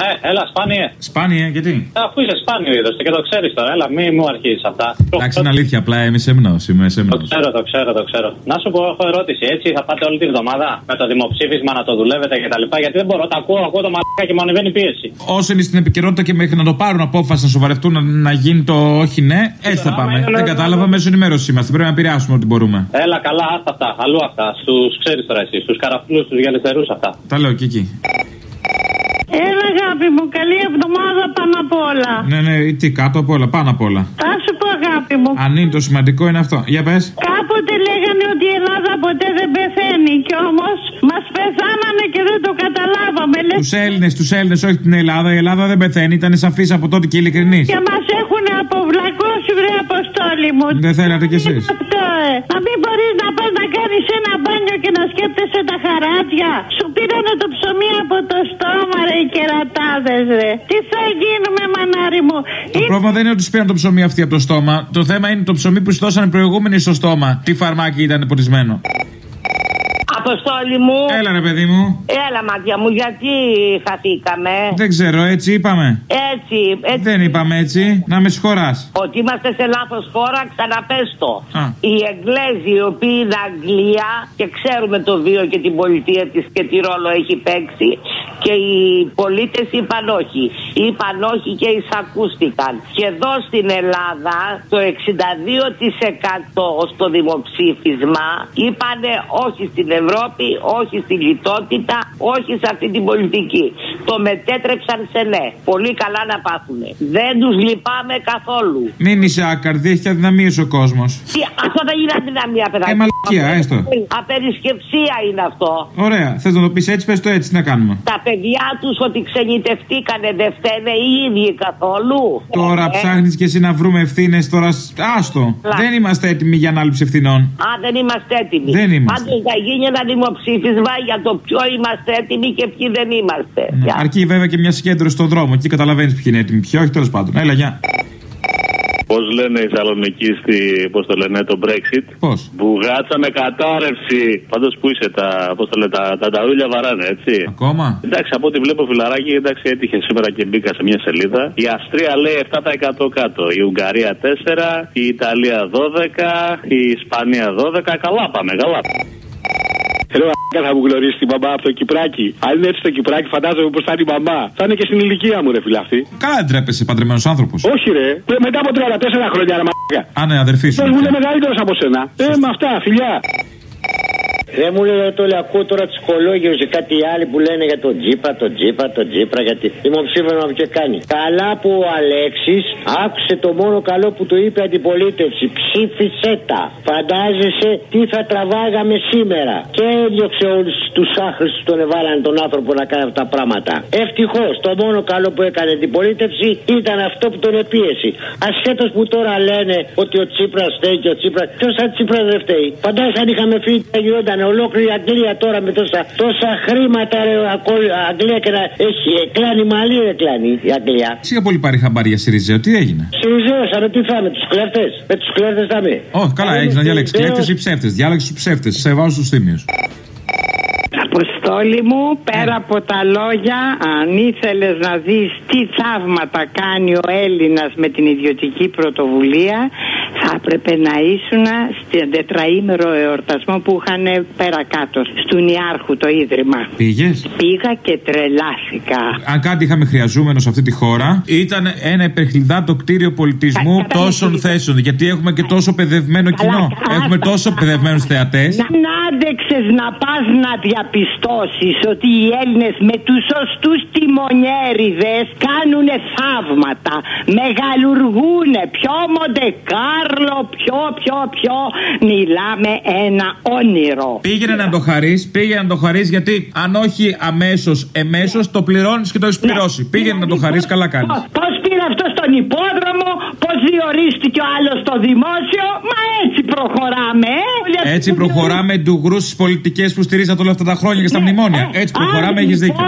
Ναι, έλα, σπάνιε. Σπάνιε, γιατί; Αφού είσαι σπάνιο είδο και το ξέρεις τώρα, έλα, μη μου αρχίσεις αυτά. Εντάξει, είναι αλήθεια, απλά είμαι σεμνός. Είμαι Το σεμνό. ξέρω, το ξέρω, το ξέρω. Να σου πω, έχω ερώτηση. Έτσι θα πάτε όλη τη βδομάδα με το δημοψήφισμα να το δουλεύετε κτλ. Γιατί δεν μπορώ, τα ακούω, ακούω το μαλάκα και μου ανεβαίνει η πίεση. Όσο είναι στην επικαιρότητα και μέχρι να το πάρουν απόφαση να σοβαρευτούν να, να γίνει το όχι ναι, έτσι θα άμα πάμε. είναι Δεν να- κατάλαβα, μέσω ενημέρωσης είμαστε. Πρέπει να επηρεάσουμε ό,τι μπορούμε. Έλα, καλά, άστα αυτά. Αλλού αυτά. Στους ξέρεις τώρα εσύ, στους καραφλούς, του γυαλιστερού αυτά. Τα λέω και εκεί. Έλα αγάπη μου, καλή εβδομάδα πάνω απ' όλα. Ναι, ναι, τι κάτω απ' όλα, πάνω απ' όλα. Θα σου πω αγάπη μου. Αν είναι το σημαντικό είναι αυτό. Για πες. Κάποτε λέγανε ότι η Ελλάδα ποτέ δεν πεθαίνει κι όμως μας πεθάνανε και δεν το καταλάβαμε. Λες Τους Έλληνες, τους Έλληνες, όχι την Ελλάδα. Η Ελλάδα δεν πεθαίνει, ήταν σαφής από τότε και ειλικρινής. και μας έχουν αποβλακώσει βρε αποστόλη μου. Δεν θέλατε κι εσείς. Αυτό, ε. Να μην μπορείς να πας να κάνεις ένα μπάνιο και να σκέπτεσαι τα χαράτια. Σου πήρανε το ψωμί από το στόμα ρε οι κερατάδες ρε. Τι θα γίνουμε μανάρι μου; Το πρόβλημα δεν είναι ότι τους πήραν το ψωμί αυτή από το στόμα. Το θέμα είναι το ψωμί που σου δώσαν οι προηγούμενοι στο στόμα. Τι φαρμάκι ήταν ποτισμένο. Αποστόλη μου. Έλα ρε παιδί μου. Έλα, μάτια μου, γιατί χαθήκαμε; Δεν ξέρω, έτσι είπαμε. Έτσι, έτσι. Δεν είπαμε έτσι. Να με συγχωράς. Ότι είμαστε σε λάθος χώρα, ξαναπέστο. Α. Οι Εγγλέζοι, οι οποίοι είναι Αγγλία και ξέρουμε το βίο και την πολιτεία της και τι ρόλο έχει παίξει, και οι πολίτες είπαν όχι. Είπαν όχι και εισακούστηκαν. Και εδώ στην Ελλάδα το 62% στο δημοψήφισμα είπανε όχι στην Ευρώπη, όχι στη λιτότητα, όχι σε αυτή την πολιτική. Το μετέτρεψαν σε ναι. Πολύ καλά να πάθουνε. Δεν τους λυπάμαι καθόλου. Μην είσαι άκαρδη, έχεις αδυναμίες ο κόσμος. Τι, αυτό δεν είναι αδυναμία, παιδάκι. Ε, μαλακία, έστω. Απερισκεψία είναι αυτό. Ωραία, θες να το πεις έτσι, πες το έτσι, τι να κάνουμε. Τα παιδιά τους ότι ξενιτευτήκανε δεν φταίνε οι ίδιοι καθόλου. Τώρα Ε, ψάχνεις και εσύ να βρούμε ευθύνες τώρα. σ- Άστο. Λα. Δεν είμαστε έτοιμοι για ανάληψη ευθυνών. Α, δεν είμαστε έτοιμοι. Δεν είμαστε. Πάντως θα γίνει ένα δημοψήφισμα για το ποιο είμαστε έτοιμοι και ποιοι δεν είμαστε. Γεια. Αρκεί βέβαια και μια συγκέντρωση στον δρόμο. Εκεί καταλαβαίνεις ποιοι είναι έτοιμοι. Ποιοι όχι, τέλος πάντων. Έλα, γεια. Πώς λένε οι Θεσσαλονίκοι στη, πώς το λένε, το Brexit; Πώς; Μπουγάτσα με κατάρρευση. Πάντως που είσαι, τα, πώς το λένε, τα, τα ταρούλια βαράνε, έτσι. Ακόμα; Εντάξει, από ό,τι βλέπω φιλαράκι, εντάξει, έτυχε σήμερα και μπήκα σε μια σελίδα. Η Αυστρία λέει 7% κάτω. Η Ουγγαρία 4, η Ιταλία 12, η Ισπανία 12. Καλά πάμε, καλά. Ρε μαλάκα θα μου γνωρίσει τη μαμά από το Κυπράκι. Αν είναι έτσι το Κυπράκι, φαντάζομαι πως θα είναι η μαμά. Θα είναι και στην ηλικία μου, ρε φιλά αυτή. Καλά δεν τρέπεσαι, παντρεμένος άνθρωπος. Όχι, ρε. Ε, Μετά από 34 χρόνια, ρε μαλάκα. Α, ναι, αδερφή σου. Αυτό μου είναι μεγαλύτερος από σένα. Ε, με αυτά, φιλιά. Δεν μου λέει το ακούω τώρα ψυχολόγιο και κάτι άλλοι που λένε για τον Τζίπρα, τον Τζίπρα, τον Τζίπρα, γιατί δημοψήφισμα που και κάνει. Καλά που ο Αλέξης άκουσε το μόνο καλό που του είπε η αντιπολίτευση. Ψήφισε τα. Φαντάζεσαι τι θα τραβάγαμε σήμερα. Και έδιωξε όλους τους άχρηστους τον εβάλανε τον άνθρωπο να κάνει αυτά τα πράγματα. Ευτυχώς το μόνο καλό που έκανε η αντιπολίτευση ήταν αυτό που τον επίεση. Ασχέτως που τώρα λένε ότι ο Τσίπρας φταίει και ο Τσίπρα. Ποιος σαν Τσίπρας δεν φταίει. Φαντάζεσαι αν είχαμε φύγει θα γινόταν ολόκληρη η Αγγλία τώρα με τόσα, τόσα χρήματα ρε, ακό- Αγγλία και να έχει κλάνει μαλλί ρε κλάνει η Αγγλία. Σίγα πολύ πάρει χαμπάρια Σιριζέο, τι έγινε; Συριζέως, αλλά τι θα με τους κλέφτες; Με τους κλέφτες θα με. Όχι, καλά, έχεις να διαλέξεις Συριζέως. κλέφτες ή ψεύτες. Διάλεξε τους ψεύτες. Σε βάζω στους τίμιου. Αποστόλη μου, πέρα από τα λόγια, αν ήθελες να δεις τι θαύματα κάνει ο Έλληνας με την ιδιωτική πρωτοβουλία, θα έπρεπε να ήσουν στην τετραήμερο εορτασμό που είχαν πέρα κάτω, του Νιάρχου το Ίδρυμα. Πήγες; Πήγα και τρελάθηκα. Αν κάτι είχαμε χρειαζόμενο σε αυτή τη χώρα, ήταν ένα υπερχλιδάτο κτίριο πολιτισμού Κα- κατά τόσων μισή. θέσεων. Γιατί έχουμε και τόσο παιδευμένο Καλά, κοινό. καλά. Έχουμε τόσο παιδευμένους θεατές. Να άντεξες να πας να διαπιστώσεις ότι οι Έλληνες με τους σωστούς τιμονιέριδες κάνουν θαύματα, μεγαλουργούνε, πιο Μοντεκάρλο, πιο, πιο, πιο, μιλάμε ένα όνειρο. Πήγαινε να το χαρείς, πήγαινε να το χαρείς γιατί αν όχι αμέσως, εμέσως το πληρώνεις και το έχεις πληρώσει. Πήγαινε να το χαρείς, καλά κάνεις. Πώς πήρε αυτό στον υπόδρομο, πώς διορίστηκε ο άλλος στο δημόσιο, μα έτσι προχωράμε. ε. Έτσι προχωράμε ντουγρού στις πολιτικές που στηρίζατε όλα αυτά τα χρόνια και στα μνημόνια. Έτσι προχωράμε, έχεις δίκιο.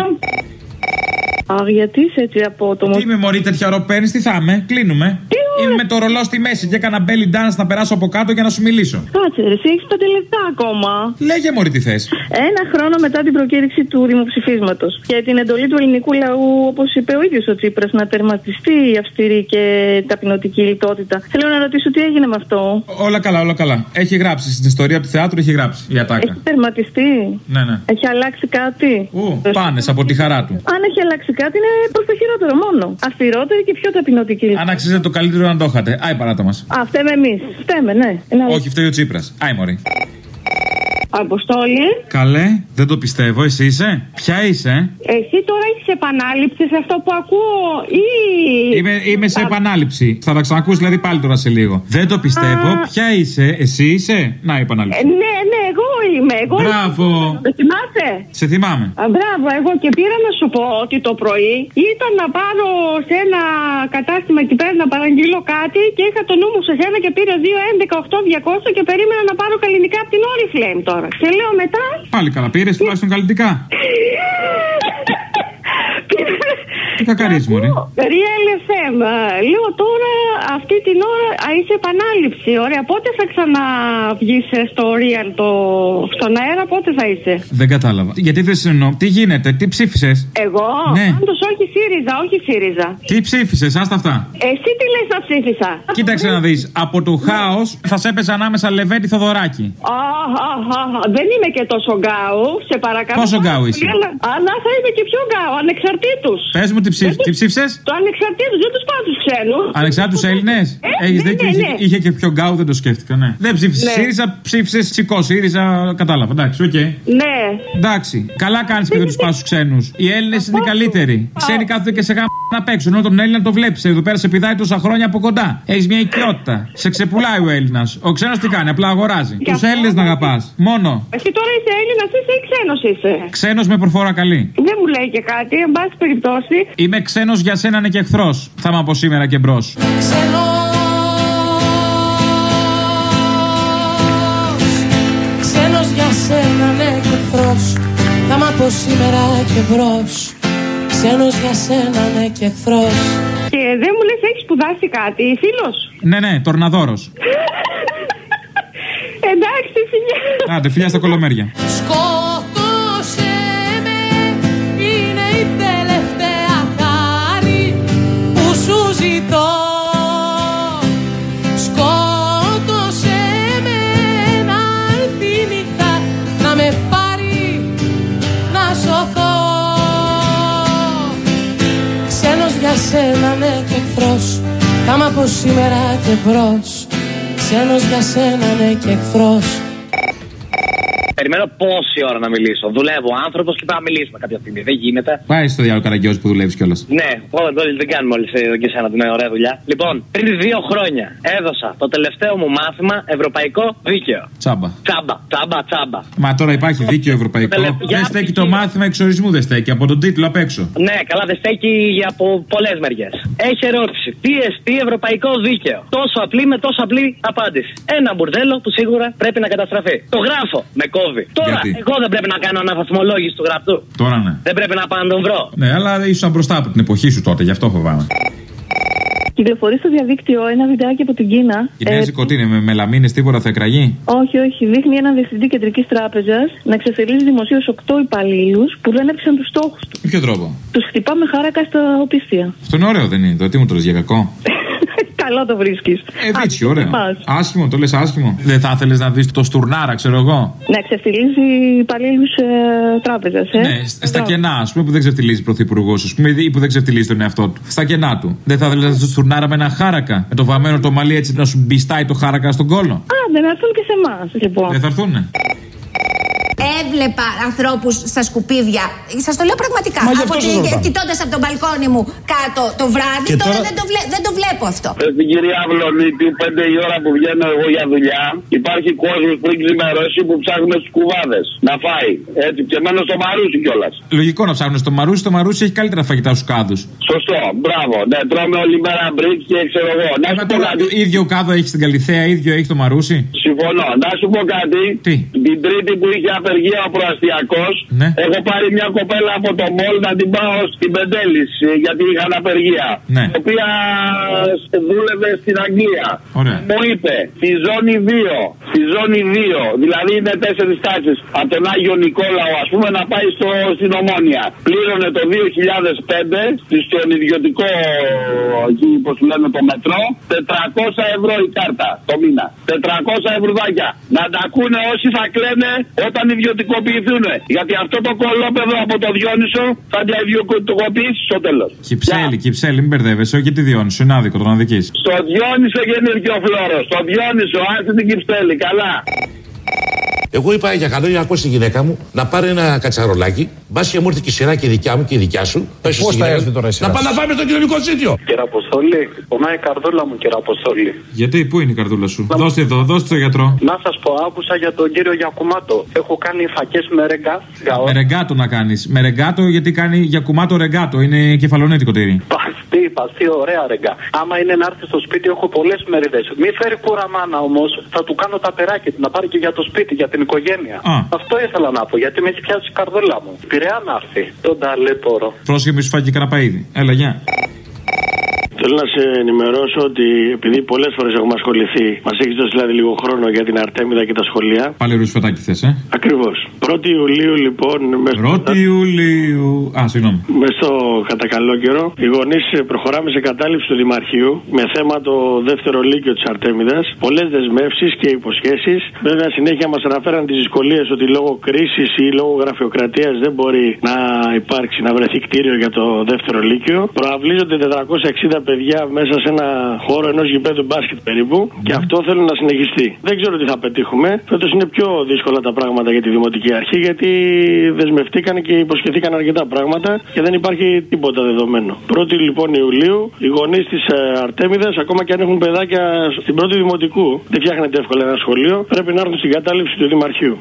Αχ, γιατί είσαι έτσι απότομο. Τι είμαι μωρή τέτοια ώρα παίρνει, τι θα είμαι, κλείνουμε. Είμαι με το ρολό στη μέση και έκανα belly dance να περάσω από κάτω για να σου μιλήσω. Κάτσε, ρε, εσύ έχεις πέντε λεπτά ακόμα. Λέγε μωρή τι θες. Ένα χρόνο μετά την προκήρυξη του δημοψηφίσματος και την εντολή του ελληνικού λαού, όπως είπε ο ίδιος ο Τσίπρας, να τερματιστεί η αυστηρή και ταπεινωτική λιτότητα. Θέλω να ρωτήσω τι έγινε με αυτό; Όλα καλά, όλα καλά. Έχει γράψει στην ιστορία του θεάτρου, έχει γράψει η ατάκα. Έχει τερματιστεί; Ναι, ναι. Έχει αλλάξει κάτι; Ου, πάνες από τη χαρά του. Αν έχει αλλάξει κάτι, είναι προς το χειρότερο μόνο. Αυστηρότερη και πιο ταπεινωτική λιτότητα. Αν αξίζεται το καλύτερο να το είχατε. Άι παράτα μας. Α, φταίμε εμείς. Φταίμε, ναι. Είναι Όχι, φταίει ο Τσίπρας. Άι μωρή. Αποστόλη. Καλέ, δεν το πιστεύω, εσύ είσαι; Ποια είσαι, Εσύ τώρα έχεις επανάληψη σε αυτό που ακούω ή. Είμαι, είμαι σε επανάληψη. Θα τα ξανακούσει δηλαδή πάλι τώρα σε λίγο. Δεν το πιστεύω. Ποια είσαι, εσύ είσαι; Να η Ε, επανάληψη. ναι, ναι, εγώ είμαι. Εγώ Μπράβο. Το θυμάσαι; Σε θυμάμαι. Α, μπράβο, εγώ και πήρα να σου πω ότι το πρωί ήταν να πάρω σε ένα κατάστημα εκεί πέρα να παραγγείλω κάτι και είχα το νου μου σε σένα και πήρα 2, 11, 8, 200 και περίμενα να πάρω καλλινικά από την Oriflame τώρα. Και λέω μετά. Πάλι καλά πήρες, τουλάχιστον καλλιτικά. Τι κακαρίζει, Μωρή. Real FM. Λέω τώρα αυτή την ώρα α, είσαι επανάληψη. Ωραία, πότε θα ξαναβγείς στο Real το... στον αέρα, πότε θα είσαι; Δεν κατάλαβα. Γιατί δεν συνεννοώ. Τι γίνεται, τι ψήφισες; Εγώ, Ναι. πάντως όχι ΣΥΡΙΖΑ, όχι ΣΥΡΙΖΑ. Τι ψήφισες, άστα αυτά. Εσύ τι λες να ψήφισα; Κοίταξε να δεις. Από το χάος θα σε έπαιζε ανάμεσα Λεβέντι Θοδωράκη. Α, α, α, α, δεν είμαι και τόσο γκάου, σε παρακαλώ. Πόσο πάρα γκάου πολύ, είσαι; Αλλά, αλλά θα είμαι και πιο γκάου, ανεξαρτήτους. Πες μου τι, ψήφ... τι ψήφισες; Το ανεξαρτήτους, δεν τους πάω τους ξένους. Ανεξάρτητους Έλληνε. Ε, Έχει ναι, δίκιο, ναι, είχε, ναι. είχε και πιο γκάου, δεν το σκέφτηκα, ναι. Δεν ψήφισες Ναι. ΣΥΡΙΖΑ, ψήφισες Τσικός ΣΥΡΙΖΑ, κατάλαβα. Εντάξει, οκ. Ναι. Εντάξει, καλά κάνεις και δεν τους πας στους ξένους. Οι Έλληνες είναι οι καλύτεροι. Ξένοι κάθονται και σε γάμ να παίξουν. Ενώ τον Έλληνα το βλέπεις. Εδώ πέρα σε πηδάει τόσα χρόνια από κοντά. Έχεις μια οικειότητα. Σε ξεπουλάει ο Έλληνας. Ο ξένος τι κάνει, απλά αγοράζει. Και Τους αυτό Έλληνες να αγαπάς. Μόνο. Εσύ τώρα είσαι Έλληνας είσαι ή ξένος είσαι; Ξένος με προφορά καλή. Δεν μου λέει και κάτι, εν πάση περιπτώσει. Είμαι ξένος για σένα είναι και εχθρός. Θα είμαι από σήμερα και μπρος. Ξένος σήμερα και μπρος Ξένος για σένα ναι και εχθρός Και δεν μου λες έχεις σπουδάσει κάτι, φίλος; Ναι, ναι, τορναδόρος. Εντάξει, φιλιά. Άντε, φιλιά στα κολομέρια. Από σήμερα και μπρος. Ξένος για σένα ναι και εχθρός Περιμένω πόση ώρα να μιλήσω. Δουλεύω άνθρωπος και πρέπει να μιλήσουμε κάποια στιγμή. Δεν γίνεται. Πάει στο διάλογο καραγκιόζη που δουλεύεις κιόλας. Ναι, όλα τώρα δεν κάνουμε όλοι εδώ και σένα την ωραία δουλειά. Λοιπόν, πριν δύο χρόνια έδωσα το τελευταίο μου μάθημα Ευρωπαϊκό Δίκαιο. Τσάμπα. Τσάμπα, τσάμπα, τσάμπα. Μα τώρα υπάρχει δίκαιο ευρωπαϊκό. Τελε- για Δεν στέκει το π.χ. μάθημα εξορισμού, δεν στέκει. Από τον τίτλο απ' έξω. Ναι, καλά, δεν στέκει για από πολλές μεριές. Έχει ερώτηση. Τι εστί Ευρωπαϊκό Δίκαιο; Τόσο απλή με τόσο απλή απάντηση. Ένα μπουρδέλο που σίγουρα πρέπει να καταστραφεί. Το γράφω. Με κόβει. Τώρα, Γιατί; εγώ δεν πρέπει να κάνω αναβαθμολόγηση του γραπτού. Τώρα ναι. Δεν πρέπει να πάω να τον βρω. Ναι, αλλά ήσουν μπροστά από την εποχή σου τότε, γι' αυτό φοβάμαι. Κυκλοφορεί στο διαδίκτυο ένα βιντεάκι από την Κίνα. Η Νέα Ζικωτή είναι με μελαμίνες, τίποτα θα εκραγεί; όχι, όχι. Δείχνει έναν διευθυντή κεντρικής τράπεζας να εξασφαλίζει δημοσίως 8 υπαλλήλους που δεν έπαιξαν τους στόχους του. Με ποιο τρόπο; Τους χτυπά με χάρακα στα οπίστια. Αυτό είναι ωραίο, δεν είναι; Το τι μου το λες για κακό; Καλό το βρίσκεις. Ε, βίτσιο, ωραίο. Άσχημο, το λες άσχημο. Δεν θα ήθελες να δεις το στουρνάρα, ξέρω εγώ. Να εξασφαλίζει υπαλλήλους ε, τράπεζα. Ε. Ναι, σ- στα κενά, ας πούμε, που δεν ξεφτιλίζει πρωθυπουργός, ας πούμε, ή που δεν ξεφτιλίζει τον εαυτό του. Στα κενά του. Δεν θα ήθελε να δεις το στουρνάρα με ένα χάρακα. Με το βαμμένο το μαλλί έτσι να σου μπιστάει το χάρακα στον κόλο. Άντε, να έρθουν και σε εμάς, λοιπόν. Δεν θα έρθουνε. Έβλεπα ανθρώπους στα σκουπίδια. Σας το λέω πραγματικά. Μα γι' αυτό σας ρωτάω. Κοιτώντας από το μπαλκόνι μου κάτω το βράδυ, Και τώρα, τώρα- Δεν, το βλέ- δεν το βλέπω αυτό. Ε, Στην κυρία Αυλονίτη, πέντε η ώρα που βγαίνω εγώ για δουλειά, υπάρχει κόσμος πριν ξημερώσει που ψάχνουν στους κουβάδες να φάει. Έτσι, και μένω στο Μαρούσι κιόλας. Λογικό να ψάχνουν στο Μαρούσι, το Μαρούσι έχει καλύτερα φαγητά στους κάδους. Σωστό, μπράβο. Ναι, τρώμε όλη μέρα μπρικ και ξέρω εγώ. Να σου πω κάτι. ίδιο κάδο έχεις στην Καλλιθέα, ίδιο έχεις το Μαρούσι. Συμφωνώ. Να σου πω κάτι. Τι; Την τρίτη που είχε απε... απεργία ο προαστιακός. Ναι. Έχω πάρει μια κοπέλα από το μόλ να την πάω στην Πεντέλης γιατί είχαν απεργία. Ναι. Η οποία ε, δούλευε στην Αγγλία. Ωραία. Μου είπε στη ζώνη 2, στη ζώνη 2, δηλαδή είναι τέσσερις τάξεις από τον Άγιο Νικόλαο, ας πούμε, να πάει στο, στην Ομόνια. Πλήρωνε το 2005 στον ιδιωτικό, εκεί πώς του λένε το μετρό, 400 ευρώ η κάρτα το μήνα. 400 ευρουδάκια. Να τα ακούνε όσοι θα κλαίνε όταν ιδιωτικοποιηθούν. Γιατί αυτό το κολόπεδο από το Διόνυσο θα τα ιδιωτικοποιήσει στο τέλος. Κυψέλη, Κυψέλη, μην μπερδεύεσαι, όχι τη Διόνυσο, είναι άδικο το να δική. Στο Διόνυσο γεννήθηκε ο Φλόρος. Στο Διόνυσο, άσε την Κυψέλη, καλά. Εγώ είπα για καλό για να ακούσει τη γυναίκα μου να πάρει ένα κατσαρολάκι. Μπας και μου ήρθε και η σειρά και η δικιά μου και η δικιά σου. Πες πώς στη θα γυναίκα έρθει μου, τώρα η σειρά; Να πάμε να πάμε στο κοινωνικό σύνδιο. Κύριε Αποστόλη, πονάει η καρδούλα μου, κύριε Αποστόλη. Γιατί, πού είναι η καρδούλα σου; Δώστε εδώ, δώστε το γιατρό. Να σας πω, άκουσα για τον κύριο Γιακουμάτο. Έχω κάνει φακές με ρεγγά. Με ρεγκάτο να κάνεις. Με ρεγκάτο γιατί κάνει για κουμάτο ρεγκάτο. Είναι κεφαλονέτικο τυρί. Παστί, παστί, ωραία ρεγγά. Άμα είναι να έρθει στο σπίτι, έχω πολλές μερίδες. Μη φέρει κουραμάνα όμως, θα του κάνω τα περάκια του να πάρει και για το σπίτι, για την οικογένεια. Α. Αυτό ήθελα να πω, γιατί με έχει πιάσει η καρδούλα μου. Πειραιά να έρθει. Τον ταλέπορο. Πρόσχε μη σου φάγει κανένα παίδι. Έλα, γεια. Θέλω να σε ενημερώσω ότι επειδή πολλές φορές έχουμε ασχοληθεί, μας έχεις δώσει δηλαδή λίγο χρόνο για την Αρτέμιδα και τα σχολεία. Πάλι ρουσφετάκι θες, ε; Ακριβώς. 1η Ιουλίου λοιπόν. μες- 1η Ιουλίου. Α, συγγνώμη. Μες στο κατά καλό καιρό, οι γονείς προχωράμε σε κατάληψη του Δημαρχείου με θέμα το δεύτερο λύκειο της Αρτέμιδας. Πολλές δεσμεύσεις και υποσχέσεις. Βέβαια, συνέχεια μας αναφέραν τις δυσκολίες ότι λόγω κρίσης ή λόγω γραφειοκρατίας δεν μπορεί να υπάρξει, να βρεθεί κτίριο για το δεύτερο λύκειο. Προαυλίζονται 460 παιδιά μέσα σε ένα χώρο ενός γηπέδου μπάσκετ περίπου και αυτό θέλουν να συνεχιστεί. Δεν ξέρω τι θα πετύχουμε. Φέτος είναι πιο δύσκολα τα πράγματα για τη Δημοτική Αρχή γιατί δεσμευτήκαν και υποσχεθήκαν αρκετά πράγματα και δεν υπάρχει τίποτα δεδομένο. 1η λοιπόν Ιουλίου, οι γονείς της Αρτέμιδας, ακόμα και αν έχουν παιδάκια στην πρώτη Δημοτικού, δεν φτιάχνεται εύκολα ένα σχολείο, πρέπει να έρθουν στην κατάληψη του Δημαρχείου.